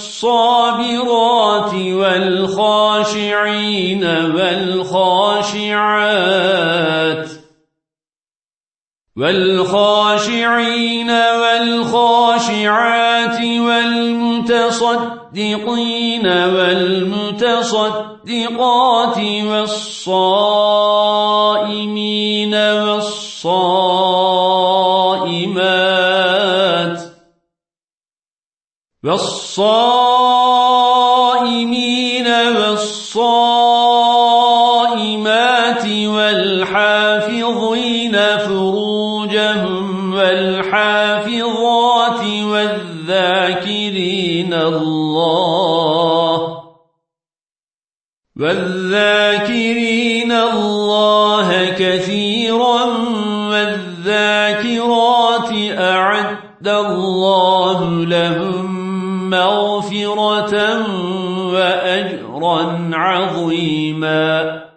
والصابرات والخاشعين والخاشعات والخاشعين والخاشعات والمتصدقين والمتصدقات والصائمين والصائمين والصائمات والحافظين فروجهم والحافظات والذاكرين الله والذاكرين الله كثيرا والذاكرات أعد الله لهم مغفرة وأجرا عظيما